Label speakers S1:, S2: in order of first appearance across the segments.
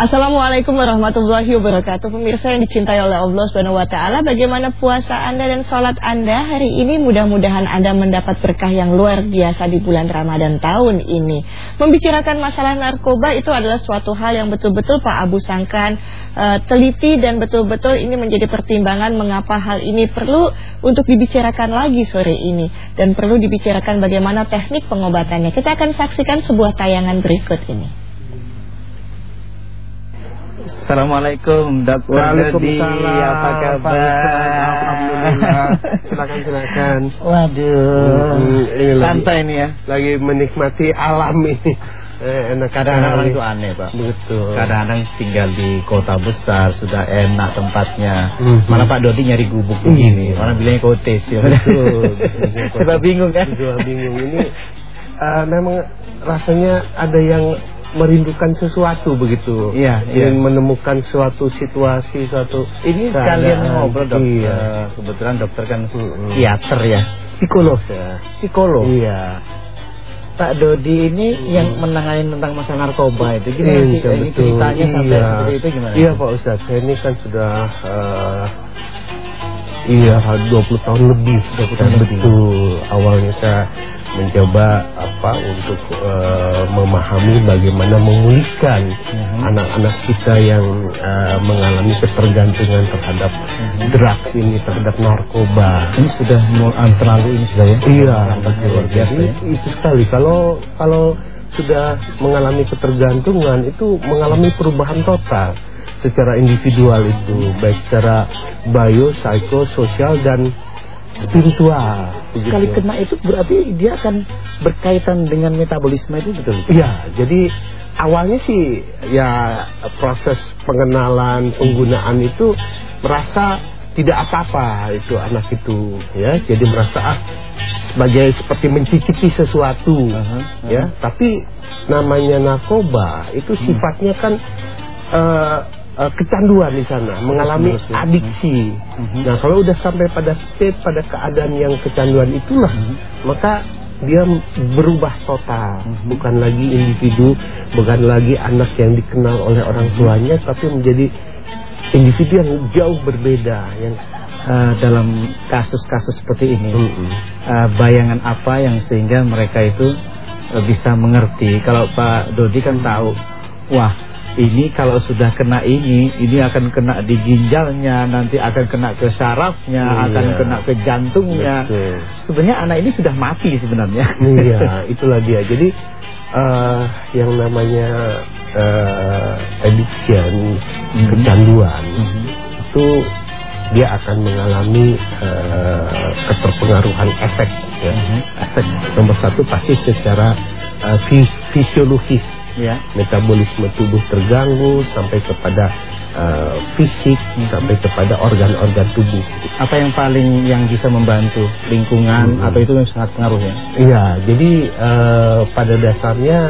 S1: Assalamualaikum warahmatullahi wabarakatuh. Pemirsa yang dicintai oleh Allah SWT Bagaimana puasa Anda dan sholat Anda hari ini? Mudah-mudahan Anda mendapat berkah yang luar biasa di bulan Ramadan tahun ini. Membicarakan masalah narkoba itu adalah suatu hal yang betul-betul Pak Abu Sangkan uh, Teliti dan betul-betul ini menjadi pertimbangan Mengapa hal ini perlu untuk dibicarakan lagi sore ini. Dan perlu dibicarakan bagaimana teknik pengobatannya. Kita akan saksikan sebuah tayangan berikut ini
S2: Assalamualaikum Dr.
S3: Waalaikumsalam.
S2: Apa kabar?
S3: Alhamdulillah. Silakan silakan.
S2: Waduh.
S3: Hmm,
S2: Santai nih ya.
S3: Lagi menikmati alam ini. Eh, enak.
S2: Kadang-kadang orang itu aneh Pak.
S3: Betul.
S2: Kadang-kadang tinggal di kota besar Sudah enak tempatnya.
S3: Mhm.
S2: Mana Pak Dodi nyari gubuk begini. Orang bilangnya kotes ya.
S3: Betul.
S2: Coba bingung kan?
S3: Betul bingung Ini eh, memang rasanya ada yang merindukan sesuatu begitu.
S2: Iya,
S3: Ingin
S2: iya.
S3: menemukan suatu situasi Suatu
S2: Ini sekalian ngobrol dok.
S3: Iya.
S2: Eh, Kebetulan dokter kan
S3: Mhm.
S2: psikiater ya.
S3: Psikolog. Ya
S2: Psikolog.
S3: Iya.
S2: Pak Dodi ini yang menangani tentang masalah narkoba itu gimana sih?
S3: Iya,
S2: Ini ceritanya sampai
S3: Iya.
S2: seperti itu gimana?
S3: Iya Pak Ustadz, saya ini kan sudah eh, Iya 20 tahun lebih
S2: 20 tahun lebih.
S3: Betul Awalnya saya mencoba apa untuk eh, memahami bagaimana memulihkan
S2: Mhm.
S3: anak-anak kita yang eh, mengalami ketergantungan terhadap
S2: Mhm.
S3: drugs ini terhadap narkoba.
S2: Ini sudah mau ah, terlalu ini sudah ya?
S3: Iya,
S2: luar biasa ya.
S3: itu sekali. Kalau kalau sudah mengalami ketergantungan itu mengalami perubahan total secara individual itu, baik secara bio, psikososial dan spiritual.
S2: Sekali
S3: begitu.
S2: kena itu berarti dia akan berkaitan dengan metabolisme itu betul?
S3: Iya, jadi awalnya sih ya proses pengenalan, penggunaan itu merasa tidak apa-apa itu anak itu ya. Jadi merasa ah, sebagai seperti mencicipi sesuatu
S2: Aha,
S3: ya. Tapi namanya narkoba itu sifatnya kan eh, eh, kecanduan di sana, mengalami
S2: ya.
S3: adiksi.
S2: Mhm.
S3: Nah, kalau udah sampai pada state pada keadaan yang kecanduan itulah,
S2: Mhm.
S3: maka dia berubah total, bukan lagi individu, bukan lagi anak yang dikenal oleh orang tuanya, tapi menjadi individu yang jauh berbeda, yang
S2: Eh, dalam kasus-kasus seperti ini,
S3: Mm-mm.
S2: eh, bayangan apa yang sehingga mereka itu bisa mengerti? Kalau Pak Dodi kan tahu, wah ini kalau sudah kena ini, ini akan kena di ginjalnya, nanti akan kena ke sarafnya,
S3: Iya.
S2: akan kena ke jantungnya.
S3: Betul.
S2: Sebenarnya anak ini sudah mati sebenarnya.
S3: Iya, itulah dia. Jadi eh, yang namanya eh, addiction,
S2: Mhm.
S3: kecanduan,
S2: Mhm.
S3: itu dia akan mengalami eh, keterpengaruhan efek. Ya.
S2: Mhm.
S3: Efek nomor satu pasti secara fis- fisiologis,
S2: Ya.
S3: metabolisme tubuh terganggu sampai kepada eh, fisik,
S2: Mhm.
S3: sampai kepada organ-organ tubuh.
S2: Apa yang paling yang bisa membantu lingkungan
S3: Mhm.
S2: atau itu yang sangat pengaruh ya?
S3: Iya, jadi eh, pada dasarnya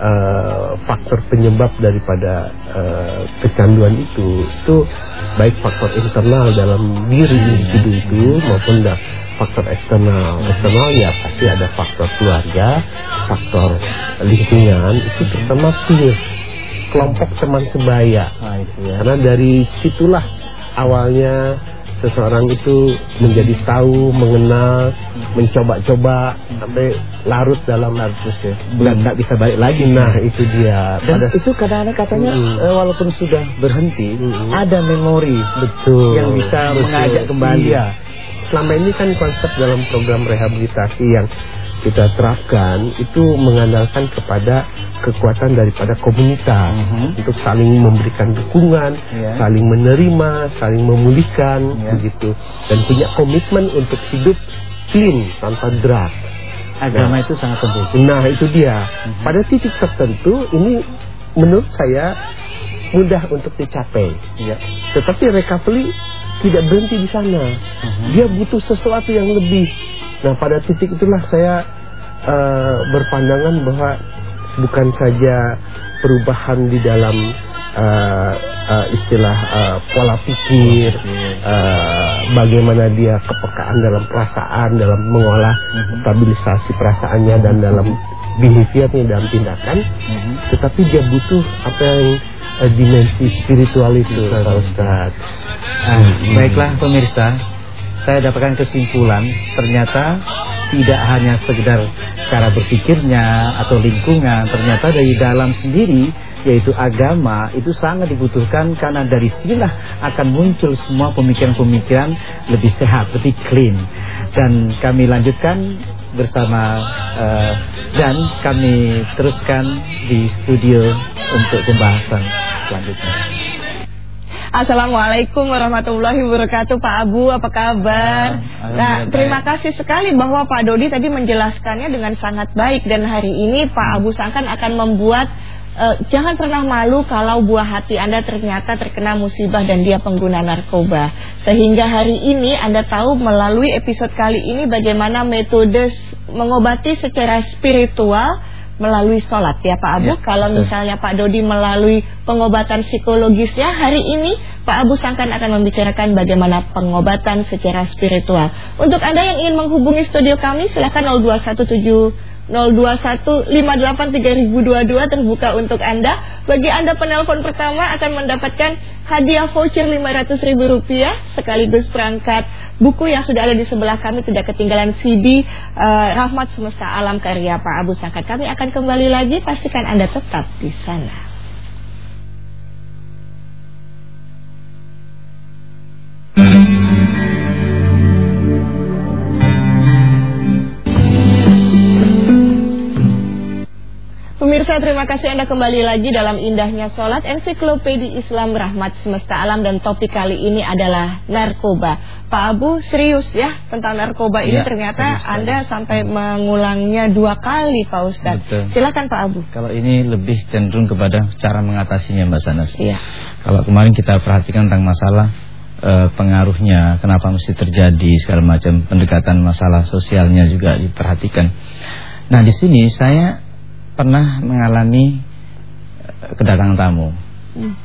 S3: eh, faktor penyebab daripada eh, kecanduan itu itu baik faktor internal dalam diri individu itu maupun da- faktor eksternal. Eksternal ya pasti ada faktor keluarga, faktor lingkungan itu terutama peers, kelompok teman sebaya.
S2: Nah, itu ya.
S3: Karena dari situlah awalnya seseorang itu menjadi tahu, mengenal, mencoba-coba sampai larut dalam
S2: Terus ya. Nggak, nggak bisa balik lagi.
S3: Nah, itu dia.
S2: Dan
S3: Pada
S2: itu kadang-kadang katanya
S3: Mm.
S2: eh, walaupun sudah berhenti,
S3: Mm.
S2: ada memori
S3: betul
S2: yang bisa
S3: betul.
S2: mengajak kembali.
S3: Iya. Selama ini kan konsep dalam program rehabilitasi yang kita terapkan itu mengandalkan kepada kekuatan daripada komunitas
S2: Mhm.
S3: untuk saling memberikan dukungan,
S2: Iya.
S3: saling menerima, saling memulihkan
S2: Iya.
S3: begitu dan punya komitmen untuk hidup clean tanpa drugs.
S2: Agama itu sangat penting.
S3: Nah itu dia.
S2: Mhm.
S3: Pada titik tertentu ini menurut saya mudah untuk dicapai.
S2: Iya.
S3: Tetapi recovery tidak berhenti di sana.
S2: Mhm.
S3: Dia butuh sesuatu yang lebih. Nah pada titik itulah saya eh, berpandangan bahwa bukan saja perubahan di dalam eh, eh, istilah eh, pola pikir, eh, bagaimana dia kepekaan dalam perasaan, dalam mengolah
S2: Mhm.
S3: stabilisasi perasaannya dan dalam behaviornya dalam tindakan,
S2: Mhm.
S3: tetapi dia butuh apa yang eh, dimensi spiritual itu, Pak Ustaz.
S2: Ah, baiklah pemirsa, saya dapatkan kesimpulan. Ternyata tidak hanya sekedar cara berpikirnya atau lingkungan, ternyata dari dalam sendiri yaitu agama itu sangat dibutuhkan karena dari sinilah akan muncul semua pemikiran-pemikiran lebih sehat, lebih clean. Dan kami lanjutkan bersama eh, dan kami teruskan di studio untuk pembahasan selanjutnya.
S1: Assalamualaikum warahmatullahi wabarakatuh Pak Abu, apa kabar?
S2: Ah,
S1: Nah, terima kasih sekali bahwa Pak Dodi tadi menjelaskannya dengan sangat baik dan hari ini Pak Abu Sangkan akan membuat eh, jangan pernah malu kalau buah hati Anda ternyata terkena musibah dan dia pengguna narkoba. Sehingga hari ini Anda tahu melalui episode kali ini bagaimana metode mengobati secara spiritual melalui sholat ya Pak Abu.
S2: Ya,
S1: Kalau
S2: betul.
S1: misalnya Pak Dodi melalui pengobatan psikologisnya, hari ini Pak Abu Sangkan akan membicarakan bagaimana pengobatan secara spiritual. Untuk Anda yang ingin menghubungi studio kami, silakan 0217 021583022 terbuka untuk Anda. Bagi Anda penelpon pertama akan mendapatkan hadiah voucher Rp500.000 sekaligus perangkat buku yang sudah ada di sebelah kami tidak ketinggalan CD eh, Rahmat Semesta Alam karya Pak Abu Sangkat. Kami akan kembali lagi, pastikan Anda tetap di sana. Pemirsa terima kasih Anda kembali lagi dalam indahnya sholat ensiklopedi Islam Rahmat Semesta Alam dan topik kali ini adalah narkoba. Pak Abu serius ya tentang narkoba ini
S2: Ya,
S1: ternyata
S2: serius,
S1: Anda sampai mengulangnya dua kali Pak Ustadz.
S2: Betul.
S1: Silakan Pak Abu.
S2: Kalau ini lebih cenderung kepada cara mengatasinya Mbak Sanas.
S1: Iya.
S2: Kalau kemarin kita perhatikan tentang masalah eh, pengaruhnya, kenapa mesti terjadi segala macam pendekatan masalah sosialnya juga diperhatikan. Nah di sini saya pernah mengalami eh, kedatangan tamu.
S1: Hmm.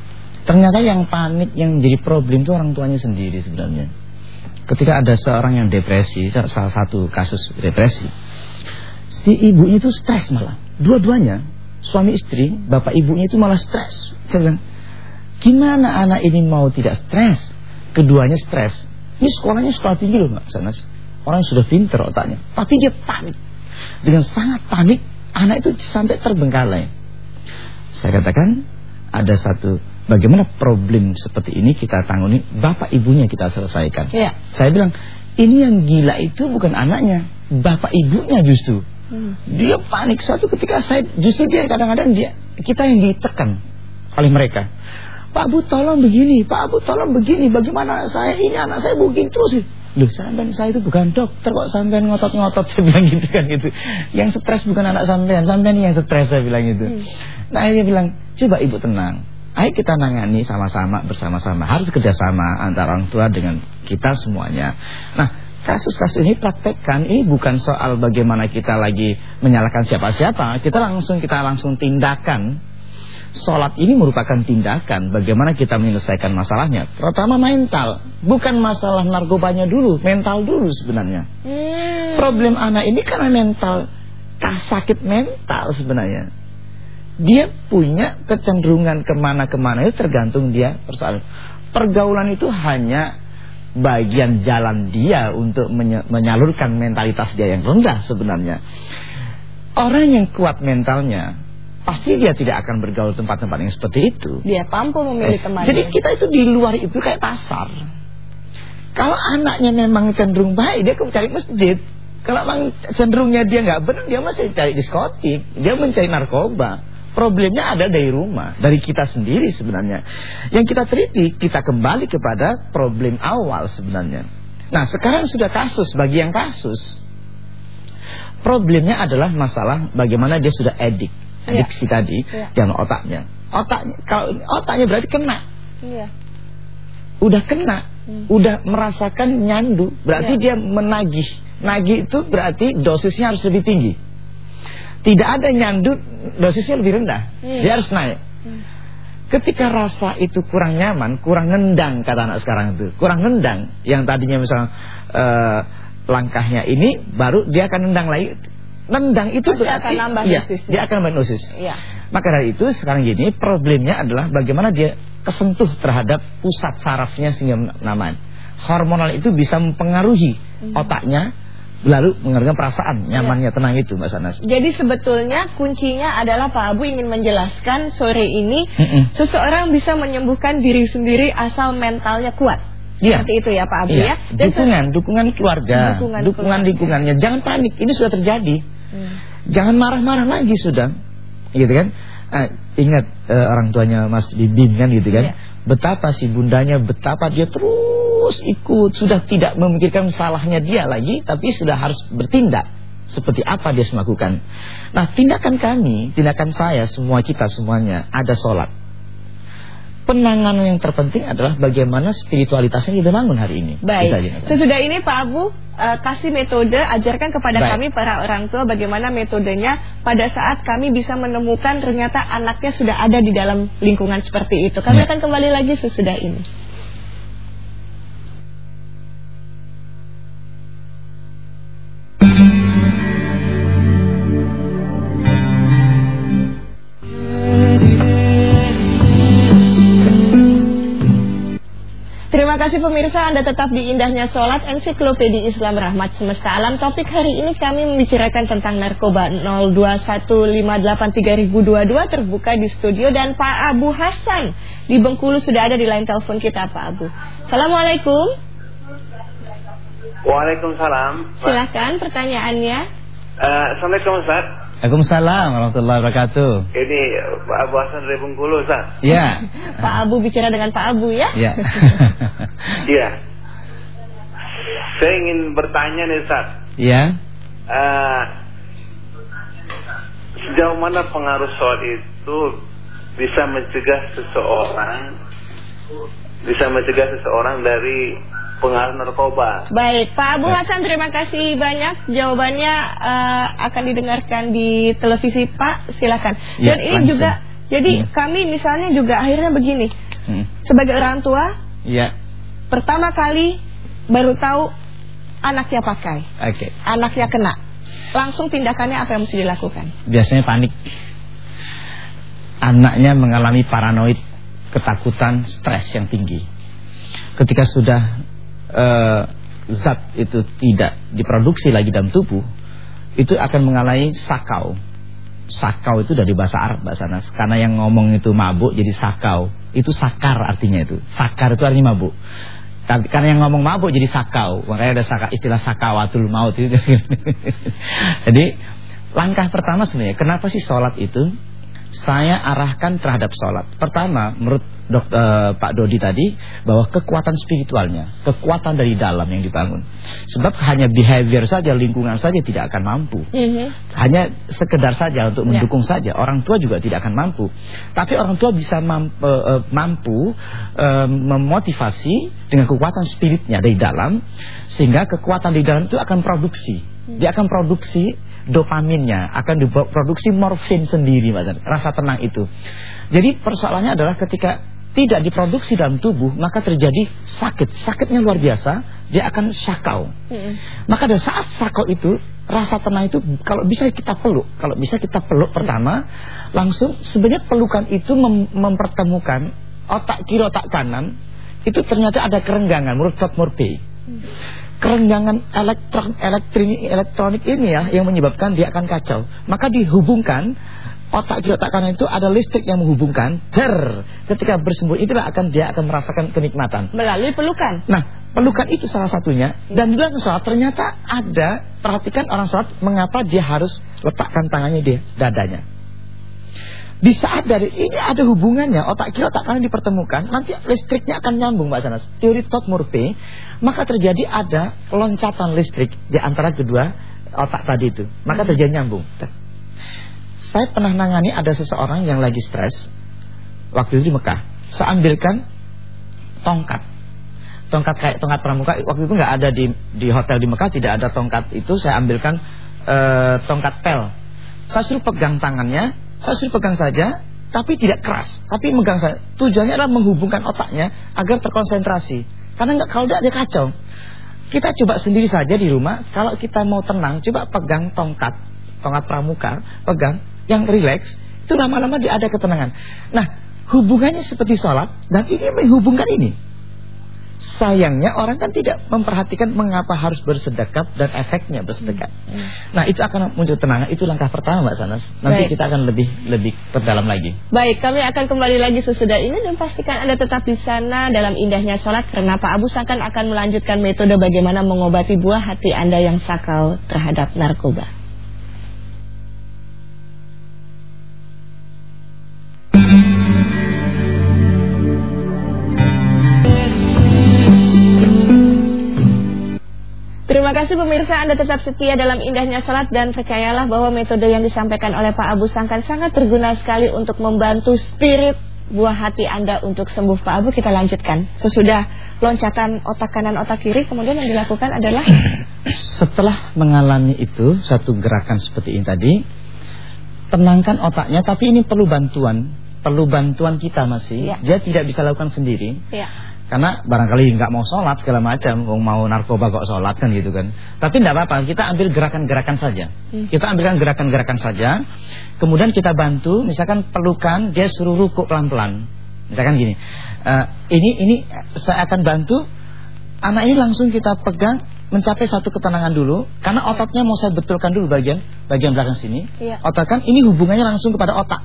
S2: Ternyata yang panik, yang jadi problem itu orang tuanya sendiri sebenarnya. Ketika ada seorang yang depresi, sa- salah satu kasus depresi, si ibunya itu stres malah. Dua-duanya, suami istri, bapak ibunya itu malah stres. Saya gimana anak ini mau tidak stres? Keduanya stres. Ini sekolahnya sekolah tinggi loh Mbak Sanas. Orang sudah pinter otaknya. Tapi dia panik. Dengan sangat panik, anak itu sampai terbengkalai. Saya katakan, ada satu, bagaimana problem seperti ini kita tangani, bapak ibunya kita selesaikan.
S1: Iya.
S2: Saya bilang, ini yang gila itu bukan anaknya, bapak ibunya justru.
S1: Hmm.
S2: Dia panik suatu ketika saya justru dia kadang-kadang dia kita yang ditekan oleh mereka. Pak Bu tolong begini, Pak Bu tolong begini, bagaimana saya ini anak saya begini terus. Loh sampean saya itu bukan dokter kok sampean ngotot-ngotot saya bilang gitu kan gitu. Yang stres bukan anak sampean, sampean yang stres saya bilang gitu.
S1: Hmm.
S2: Nah dia bilang, coba ibu tenang. Ayo kita nangani sama-sama bersama-sama harus kerjasama antara orang tua dengan kita semuanya. Nah kasus-kasus ini praktekkan ini bukan soal bagaimana kita lagi menyalahkan siapa-siapa. Kita langsung kita langsung tindakan. Sholat ini merupakan tindakan bagaimana kita menyelesaikan masalahnya. Terutama mental, bukan masalah narkobanya dulu, mental dulu sebenarnya.
S1: Hmm.
S2: Problem anak ini karena mental, kah sakit mental sebenarnya. Dia punya kecenderungan ke mana-kemana itu tergantung dia persoalan. Pergaulan itu hanya bagian jalan dia untuk menyalurkan mentalitas dia yang rendah sebenarnya. Orang yang kuat mentalnya pasti dia tidak akan bergaul tempat-tempat yang seperti itu.
S1: Dia mampu memilih
S2: Eh,
S1: temannya.
S2: Jadi kita itu di luar itu kayak pasar. Kalau anaknya memang cenderung baik, dia akan cari masjid. Kalau memang cenderungnya dia nggak benar, dia masih cari diskotik, dia mencari narkoba. Problemnya ada dari rumah, dari kita sendiri sebenarnya. Yang kita teliti, kita kembali kepada problem awal sebenarnya. Nah sekarang sudah kasus, bagi yang kasus. Problemnya adalah masalah bagaimana dia sudah edik.
S1: Iya.
S2: Adiksi tadi,
S1: Iya.
S2: dan otaknya. Otaknya, kalau otaknya berarti kena
S1: Iya.
S2: udah kena,
S1: Hmm.
S2: udah merasakan nyandu, berarti
S1: Ya.
S2: dia menagih. Nagih itu berarti dosisnya harus lebih tinggi. Tidak ada nyandu, dosisnya lebih rendah.
S1: Hmm.
S2: Dia harus naik.
S1: Hmm.
S2: Ketika rasa itu kurang nyaman, kurang nendang kata anak sekarang itu, kurang nendang. Yang tadinya misalnya eh, langkahnya ini, baru dia akan nendang lagi. Nendang itu
S1: Pasti
S2: berarti
S1: akan nambah
S2: iya,
S1: dosisnya.
S2: dia akan nambah dosis.
S1: Iya.
S2: Maka dari itu sekarang gini problemnya adalah bagaimana dia kesentuh terhadap pusat sarafnya sehingga naman. Hormonal itu bisa mempengaruhi
S1: Hmm.
S2: otaknya lalu mengaruhi perasaan nyamannya tenang itu Mbak Sanas.
S1: Jadi sebetulnya kuncinya adalah Pak Abu ingin menjelaskan sore ini
S2: Mm-mm.
S1: seseorang bisa menyembuhkan diri sendiri asal mentalnya kuat.
S2: Iya.
S1: Seperti itu ya Pak Abu
S2: Iya.
S1: ya. Dan se-
S2: dukungan, dukungan keluarga,
S1: Dukungan
S2: dukungan,
S1: keluarga.
S2: lingkungannya. Jangan panik, ini sudah terjadi.
S1: Hmm.
S2: Jangan marah-marah lagi sudah. Gitu kan? Ah, ingat eh, orang tuanya Mas Bibin kan gitu kan.
S1: Iya.
S2: Betapa si bundanya, betapa dia terus ikut, sudah tidak memikirkan salahnya dia lagi, tapi sudah harus bertindak. Seperti apa dia melakukan. Nah, tindakan kami, tindakan saya, semua kita semuanya ada sholat. Penanganan yang terpenting adalah bagaimana spiritualitasnya kita bangun hari ini.
S1: Baik. Sesudah ini Pak Abu eh, kasih metode, ajarkan kepada
S2: Baik.
S1: kami para orang tua bagaimana metodenya pada saat kami bisa menemukan ternyata anaknya sudah ada di dalam lingkungan seperti itu. Kami
S2: Ya.
S1: akan kembali lagi sesudah ini. Kasih pemirsa Anda tetap di indahnya sholat ensiklopedi Islam Rahmat Semesta Alam. Topik hari ini kami membicarakan tentang narkoba 02158322 terbuka di studio. Dan Pak Abu Hasan di Bengkulu sudah ada di line telepon kita Pak Abu. Assalamualaikum.
S4: Waalaikumsalam.
S1: Silahkan pertanyaannya.
S4: Eh, Assalamualaikum Ustaz.
S2: Waalaikumsalam warahmatullahi wabarakatuh.
S4: Ini Pak Abu Hasan dari Bengkulu Ustaz.
S2: Ya.
S1: Pak Abu bicara dengan Pak Abu ya
S2: Ya.
S4: Iya. Saya ingin bertanya nih Ustaz.
S2: ya.
S4: Eh, sejauh mana pengaruh sholat itu bisa mencegah seseorang bisa mencegah seseorang dari pengaruh narkoba?
S1: Baik, Pak Abu
S2: Baik.
S1: Hasan terima kasih banyak jawabannya eh, akan didengarkan di televisi Pak, silakan.
S2: Ya,
S1: Dan ini
S2: langsung.
S1: juga, jadi
S2: Hmm.
S1: kami misalnya juga akhirnya begini,
S2: Hmm.
S1: sebagai orang tua
S2: Ya.
S1: pertama kali baru tahu anaknya pakai,
S2: Oke.
S1: anaknya kena, langsung tindakannya apa yang mesti dilakukan?
S2: Biasanya panik. Anaknya mengalami paranoid, ketakutan, stres yang tinggi. Ketika sudah eh, zat itu tidak diproduksi lagi dalam tubuh, itu akan mengalami sakau. Sakau itu dari bahasa Arab bahasa Nas. Karena yang ngomong itu mabuk jadi sakau. Itu sakar artinya itu. Sakar itu artinya mabuk. Tapi Karena yang ngomong mabuk jadi sakau. Makanya ada saka, istilah sakawatul maut itu. jadi langkah pertama sebenarnya kenapa sih sholat itu saya arahkan terhadap sholat. Pertama, menurut dok, eh, Pak Dodi tadi bahwa kekuatan spiritualnya, kekuatan dari dalam yang dibangun. Sebab hanya behavior saja, lingkungan saja tidak akan mampu.
S1: Mhm.
S2: Hanya sekedar saja untuk
S1: Ya.
S2: mendukung saja. Orang tua juga tidak akan mampu. Tapi orang tua bisa mampu, eh, mampu eh, memotivasi dengan kekuatan spiritnya dari dalam sehingga kekuatan di dalam itu akan produksi. Dia akan produksi dopaminnya, akan diproduksi morfin sendiri, Mas. rasa tenang itu. Jadi persoalannya adalah ketika tidak diproduksi dalam tubuh, maka terjadi sakit. Sakitnya luar biasa, dia akan syakau.
S1: Mhm.
S2: Maka pada saat sakau itu rasa tenang itu kalau bisa kita peluk, kalau bisa kita peluk pertama, langsung sebenarnya pelukan itu mem- mempertemukan otak kiri otak kanan itu ternyata ada kerenggangan menurut Todd Murphy. Kerenggangan elektron elektrik elektronik ini ya yang menyebabkan dia akan kacau. Maka dihubungkan otak kiri otak kanan itu ada listrik yang menghubungkan. Der, ketika bersembunyi itulah akan dia akan merasakan kenikmatan.
S1: Melalui pelukan.
S2: Nah, pelukan itu salah satunya. Dan dalam sholat ternyata ada, perhatikan orang sholat, mengapa dia harus letakkan tangannya di dadanya. Di saat dari ini ada hubungannya, otak kiri otak kanan dipertemukan, nanti listriknya akan nyambung Mbak Sanas. Teori Todd Murphy, maka terjadi ada loncatan listrik di antara kedua otak tadi itu. Maka terjadi nyambung. Saya pernah nangani ada seseorang yang lagi stres waktu itu di Mekah. Saya ambilkan tongkat tongkat kayak tongkat pramuka waktu itu nggak ada di di hotel di Mekah tidak ada tongkat itu saya ambilkan eh, tongkat pel saya suruh pegang tangannya saya suruh pegang saja tapi tidak keras. Tapi megang saja. Tujuannya adalah menghubungkan otaknya agar terkonsentrasi. Karena nggak kalau tidak dia kacau. Kita coba sendiri saja di rumah. Kalau kita mau tenang coba pegang tongkat. Tongkat pramuka, pegang, yang rileks, itu lama-lama dia ada ketenangan. Nah, hubungannya seperti sholat dan ini menghubungkan ini. Sayangnya orang kan tidak memperhatikan mengapa harus bersedekap dan efeknya bersedekap. Hmm. Nah itu akan muncul tenangan. Itu langkah pertama Mbak Sanas. Nanti Baik. kita akan lebih lebih perdalam lagi.
S1: Baik, kami akan kembali lagi sesudah ini dan pastikan anda tetap di sana dalam indahnya sholat karena Pak Abu Sangkan akan melanjutkan metode bagaimana mengobati buah hati anda yang sakau terhadap narkoba. Terima kasih pemirsa. Anda tetap setia dalam indahnya salat dan percayalah bahwa metode yang disampaikan oleh Pak Abu Sangkan sangat berguna sekali untuk membantu spirit buah hati Anda untuk sembuh. Pak Abu kita lanjutkan. Sesudah loncatan otak kanan otak kiri kemudian yang dilakukan adalah
S2: setelah mengalami itu satu gerakan seperti ini tadi tenangkan otaknya tapi ini perlu bantuan. Perlu bantuan kita masih. Ya. dia tidak bisa lakukan sendiri. Ya karena barangkali nggak mau sholat segala macam, mau narkoba kok sholat kan gitu kan. Tapi tidak apa-apa, kita ambil gerakan-gerakan saja. Hmm. Kita ambilkan gerakan-gerakan saja. Kemudian kita bantu, misalkan pelukan, dia suruh ruku pelan-pelan. Misalkan gini, uh, ini ini saya akan bantu, anak ini langsung kita pegang, mencapai satu ketenangan dulu, karena ototnya mau saya betulkan dulu bagian bagian belakang sini. Iya. Otak kan ini hubungannya langsung kepada otak.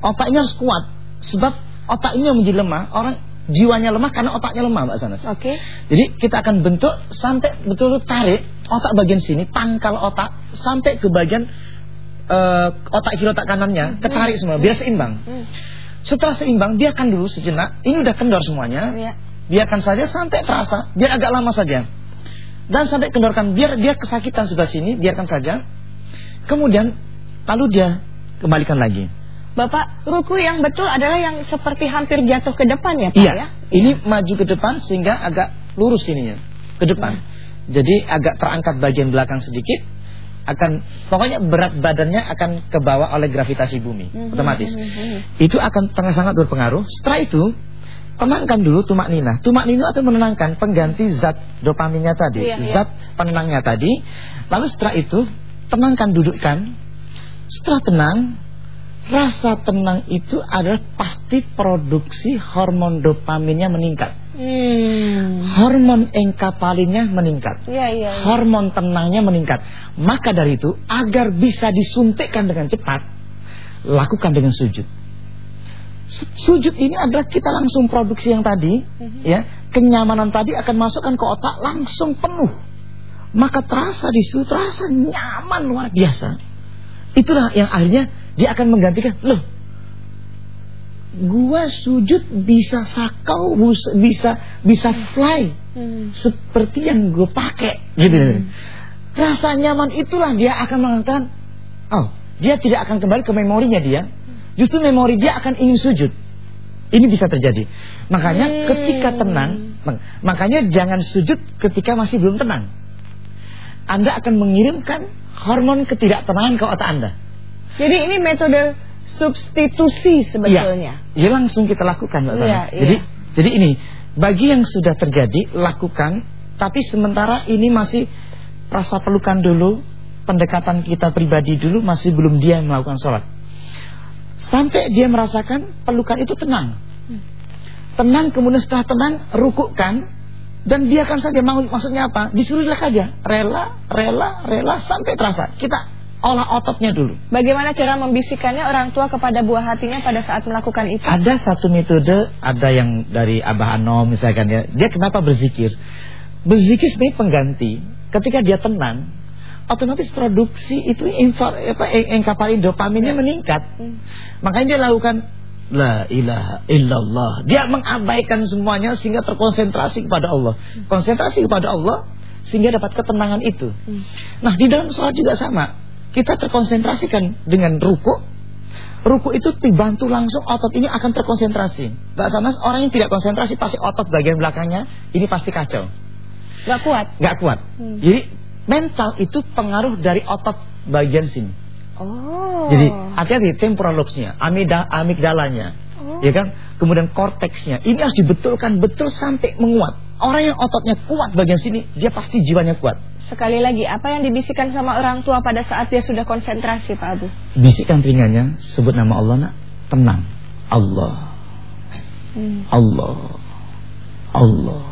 S2: Otaknya harus kuat, sebab otak ini yang menjadi lemah. Orang jiwanya lemah karena otaknya lemah Mbak Sanas.
S1: Oke. Okay.
S2: Jadi kita akan bentuk sampai betul-betul tarik otak bagian sini, pangkal otak sampai ke bagian uh, otak kiri otak kanannya, hmm. ketarik semua biar seimbang. Hmm. Setelah seimbang, biarkan dulu sejenak. Ini udah kendor semuanya. Ya. Biarkan saja sampai terasa, biar agak lama saja. Dan sampai kendorkan, biar dia kesakitan sebelah sini, biarkan saja. Kemudian lalu dia kembalikan lagi.
S1: Bapak, ruku yang betul adalah yang seperti hampir jatuh ke depan ya Pak
S2: iya. ya? Ini maju ke depan sehingga agak lurus ininya, ke depan. Hmm. Jadi agak terangkat bagian belakang sedikit, akan pokoknya berat badannya akan ke bawah oleh gravitasi bumi, hmm. otomatis. Hmm. hmm. Itu akan sangat sangat berpengaruh. Setelah itu tenangkan dulu tumak nina. Tumak nina itu menenangkan pengganti zat dopaminnya tadi, iya, iya. zat penenangnya tadi. Lalu setelah itu tenangkan dudukkan. Setelah tenang, Rasa tenang itu adalah pasti produksi hormon dopaminnya meningkat. Hmm. Hormon engkapalinnya meningkat.
S1: Ya, ya, ya.
S2: Hormon tenangnya meningkat. Maka dari itu, agar bisa disuntikkan dengan cepat, lakukan dengan sujud. Sujud ini adalah kita langsung produksi yang tadi, hmm. ya kenyamanan tadi akan masukkan ke otak langsung penuh. Maka terasa di situ terasa nyaman luar biasa. Itulah yang akhirnya dia akan menggantikan, loh, gua sujud bisa sakau, bisa bisa fly, hmm. seperti yang gue pakai, gitu. Hmm. Rasa nyaman itulah dia akan mengatakan, oh, dia tidak akan kembali ke memorinya dia, justru memori dia akan ingin sujud. Ini bisa terjadi. Makanya hmm. ketika tenang, makanya jangan sujud ketika masih belum tenang. Anda akan mengirimkan hormon ketidaktenangan ke otak Anda.
S1: Jadi ini metode substitusi sebetulnya.
S2: Ya, ya langsung kita lakukan Mbak ya, Jadi ya. jadi ini bagi yang sudah terjadi lakukan tapi sementara ini masih rasa pelukan dulu, pendekatan kita pribadi dulu masih belum dia melakukan sholat. Sampai dia merasakan pelukan itu tenang. Tenang kemudian setelah tenang rukukan dan biarkan saja mau maksudnya apa? Disuruhlah saja, rela, rela, rela sampai terasa. Kita olah ototnya dulu.
S1: Bagaimana cara membisikannya orang tua kepada buah hatinya pada saat melakukan itu?
S2: Ada satu metode, ada yang dari Abah Anom misalkan ya. Dia kenapa berzikir? Berzikir sebenarnya pengganti. Ketika dia tenang, otomatis produksi itu info, apa engkapalin dopaminnya ya. meningkat. Hmm. Makanya dia lakukan La ilaha illallah. Dia mengabaikan semuanya sehingga terkonsentrasi kepada Allah. Konsentrasi kepada Allah sehingga dapat ketenangan itu. Hmm. Nah, di dalam sholat juga sama kita terkonsentrasikan dengan ruku. Ruku itu dibantu langsung otot. Ini akan terkonsentrasi. Mbak Sanas orang yang tidak konsentrasi pasti otot bagian belakangnya ini pasti kacau.
S1: Gak kuat?
S2: Gak kuat. Hmm. Jadi mental itu pengaruh dari otot bagian sini.
S1: Oh.
S2: Jadi hati-hati temporal lobesnya amigdala, amigdalanya. Oh. Ya kan? Kemudian korteksnya. Ini harus dibetulkan betul sampai menguat Orang yang ototnya kuat bagian sini, dia pasti jiwanya kuat.
S1: Sekali lagi, apa yang dibisikkan sama orang tua pada saat dia sudah konsentrasi, Pak Abu?
S2: Bisikan telinganya, sebut nama Allah nak, tenang. Allah.
S1: Hmm.
S2: Allah. Allah.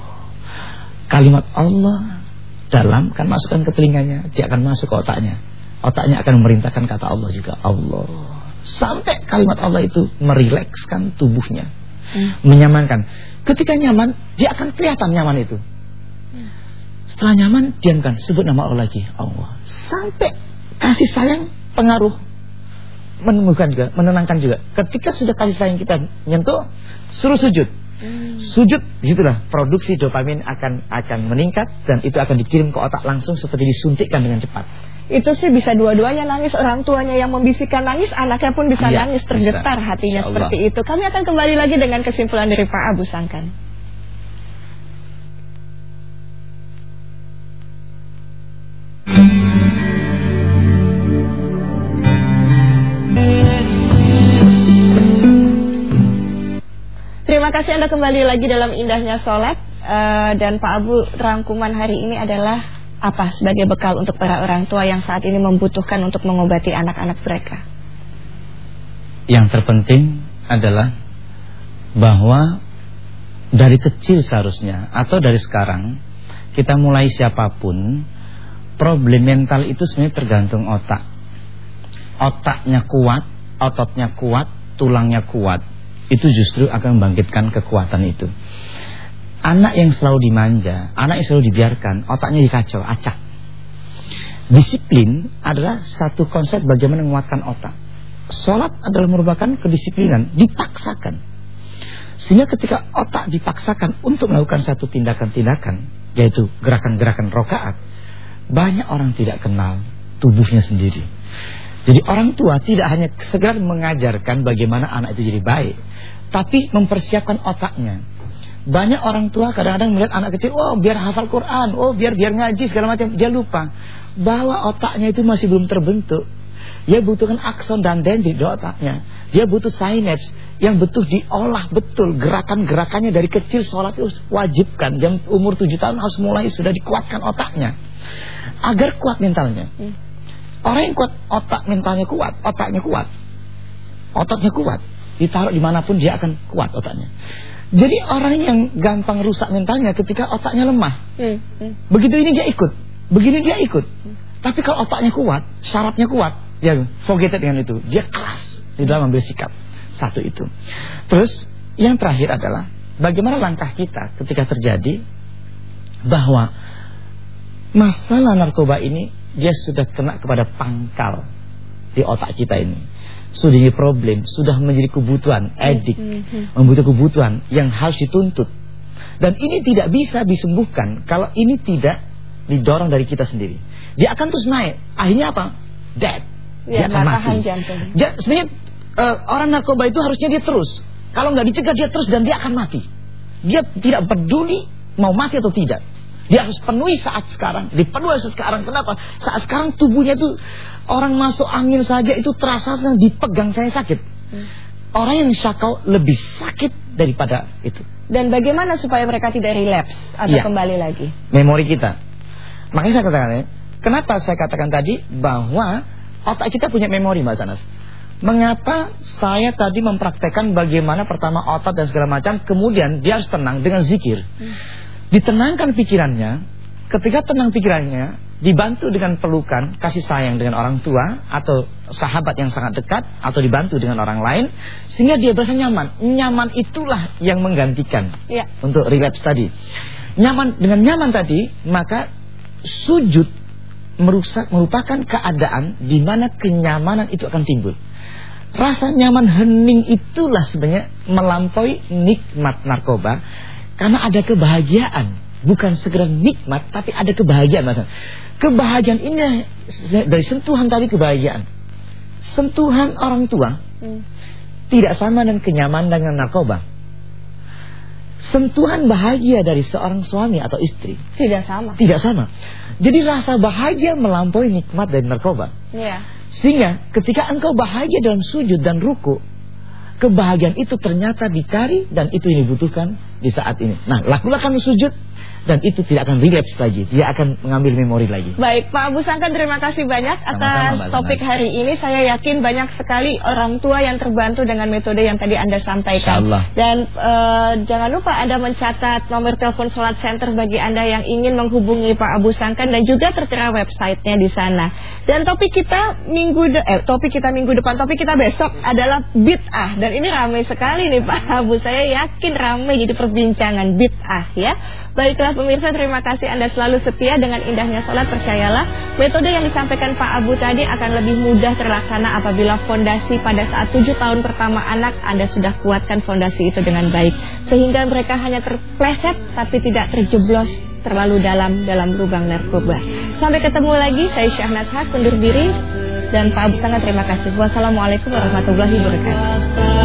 S2: Kalimat Allah dalam kan masukkan ke telinganya, dia akan masuk ke otaknya. Otaknya akan memerintahkan kata Allah juga, Allah. Sampai kalimat Allah itu merilekskan tubuhnya.
S1: Hmm.
S2: Menyamankan. Ketika nyaman, dia akan kelihatan nyaman itu. Setelah nyaman, diamkan, sebut nama Allah lagi, Allah. Sampai kasih sayang pengaruh menumbuhkan juga, menenangkan juga. Ketika sudah kasih sayang kita nyentuh, suruh sujud.
S1: Hmm.
S2: Sujud, di situlah produksi dopamin akan akan meningkat dan itu akan dikirim ke otak langsung seperti disuntikkan dengan cepat.
S1: Itu sih bisa dua-duanya nangis Orang tuanya yang membisikkan nangis Anaknya pun bisa
S2: Iya,
S1: nangis Tergetar
S2: bisa.
S1: hatinya
S2: Insya Allah.
S1: seperti itu Kami akan kembali lagi dengan kesimpulan dari Pak Abu Sangkan Terima kasih Anda kembali lagi dalam indahnya sholat Eh, Dan Pak Abu rangkuman hari ini adalah Apa sebagai bekal untuk para orang tua yang saat ini membutuhkan untuk mengobati anak-anak mereka
S2: Yang terpenting adalah bahwa dari kecil seharusnya atau dari sekarang kita mulai siapa pun problem mental itu sebenarnya tergantung otak. Otaknya kuat, ototnya kuat, tulangnya kuat. Itu justru akan membangkitkan kekuatan itu. Anak yang selalu dimanja, anak yang selalu dibiarkan, otaknya dikacau, acak. Disiplin adalah satu konsep bagaimana menguatkan otak. Sholat adalah merupakan kedisiplinan, dipaksakan. Sehingga ketika otak dipaksakan untuk melakukan satu tindakan-tindakan, yaitu gerakan-gerakan rokaat, banyak orang tidak kenal tubuhnya sendiri. Jadi orang tua tidak hanya segera mengajarkan bagaimana anak itu jadi baik, tapi mempersiapkan otaknya. Banyak orang tua kadang-kadang melihat anak kecil, oh biar hafal Quran, oh biar biar ngaji segala macam, dia lupa bahwa otaknya itu masih belum terbentuk. Dia butuhkan akson dan dendrit di otaknya. Dia butuh sinaps yang betul diolah betul gerakan-gerakannya dari kecil sholat itu wajibkan. Jam umur 7 tahun harus mulai sudah dikuatkan otaknya agar kuat mentalnya.
S1: Hmm.
S2: Orang yang kuat otak mentalnya kuat, otaknya kuat, ototnya kuat, ditaruh di mana pun dia akan kuat otaknya. Jadi orang yang gampang rusak mentalnya ketika otaknya lemah.
S1: Hmm, hmm.
S2: Begitu ini dia ikut, begini dia ikut. Tapi kalau otaknya kuat, syaratnya kuat, ya forget it dengan itu. Dia keras di dalam ambil sikap. Satu itu. Terus yang terakhir adalah bagaimana langkah kita ketika terjadi bahwa masalah narkoba ini dia sudah kena kepada pangkal di otak kita ini. Sudah jadi problem, sudah menjadi kebutuhan, edik,
S1: Hmm, hmm.
S2: membutuhkan kebutuhan yang harus dituntut. Dan ini tidak bisa disembuhkan kalau ini tidak didorong dari kita sendiri. Dia akan terus naik. Akhirnya apa? Dead.
S1: Ya,
S2: Dia akan mati. Dia, sebenarnya eh, orang narkoba itu harusnya dia terus. Kalau nggak dicegah dia terus dan dia akan mati. Dia tidak peduli mau mati atau tidak. Dia harus penuhi saat sekarang. Dipenuhi saat sekarang. Kenapa? Saat sekarang tubuhnya itu orang masuk angin saja itu terasa dipegang saya sakit.
S1: Hmm.
S2: Orang yang syakau lebih sakit daripada itu.
S1: Dan bagaimana supaya mereka tidak relapse atau
S2: Iya.
S1: kembali lagi?
S2: Memori kita. Makanya saya katakan ya, kenapa saya katakan tadi bahwa otak kita punya memori Mbak Sanas. Mengapa saya tadi mempraktekkan bagaimana pertama otot dan segala macam, kemudian dia harus tenang dengan zikir. Ditenangkan pikirannya, ketika tenang pikirannya, dibantu dengan pelukan, kasih sayang dengan orang tua atau sahabat yang sangat dekat atau dibantu dengan orang lain sehingga dia berasa nyaman. Nyaman itulah yang menggantikan
S1: Ya.
S2: untuk relapse tadi. Nyaman dengan nyaman tadi, maka sujud merusak merupakan keadaan di mana kenyamanan itu akan timbul. Rasa nyaman hening itulah sebenarnya melampaui nikmat narkoba karena ada kebahagiaan, bukan segera nikmat tapi ada kebahagiaan Mas. Kebahagiaan ini dari sentuhan tadi kebahagiaan. Sentuhan orang tua
S1: Hmm.
S2: tidak sama dengan kenyamanan dengan narkoba. Sentuhan bahagia dari seorang suami atau istri
S1: Tidak sama.
S2: tidak sama. Jadi rasa bahagia melampaui nikmat dari narkoba.
S1: Ya.
S2: Sehingga ketika engkau bahagia dalam sujud dan ruku, kebahagiaan itu ternyata dicari dan itu yang dibutuhkan di saat ini. Nah, lakukan kami sujud dan itu tidak akan relapse lagi. Dia akan mengambil memori lagi.
S1: Baik, Pak Abu Sangkan terima kasih banyak atas
S2: Sama-sama, Mbak
S1: topik hari ini. Saya yakin banyak sekali orang tua yang terbantu dengan metode yang tadi Anda sampaikan.
S2: Insyaallah.
S1: Dan eh, jangan lupa Anda mencatat nomor telepon Solat Center bagi Anda yang ingin menghubungi Pak Abu Sangkan dan juga tertera websitenya di sana. Dan topik kita minggu de eh topik kita minggu depan, topik kita besok adalah bid'ah dan ini ramai sekali nih Pak Abu. Saya yakin ramai jadi perbincangan bid'ah ya. Baiklah pemirsa, terima kasih Anda selalu setia dengan indahnya sholat. Percayalah, metode yang disampaikan Pak Abu tadi akan lebih mudah terlaksana apabila fondasi pada saat tujuh tahun pertama anak Anda sudah kuatkan fondasi itu dengan baik. Sehingga mereka hanya terpleset tapi tidak terjeblos terlalu dalam dalam lubang narkoba. Sampai ketemu lagi, saya Syahnas Haq undur diri dan Pak Abu sangat terima kasih. Wassalamualaikum warahmatullahi wabarakatuh.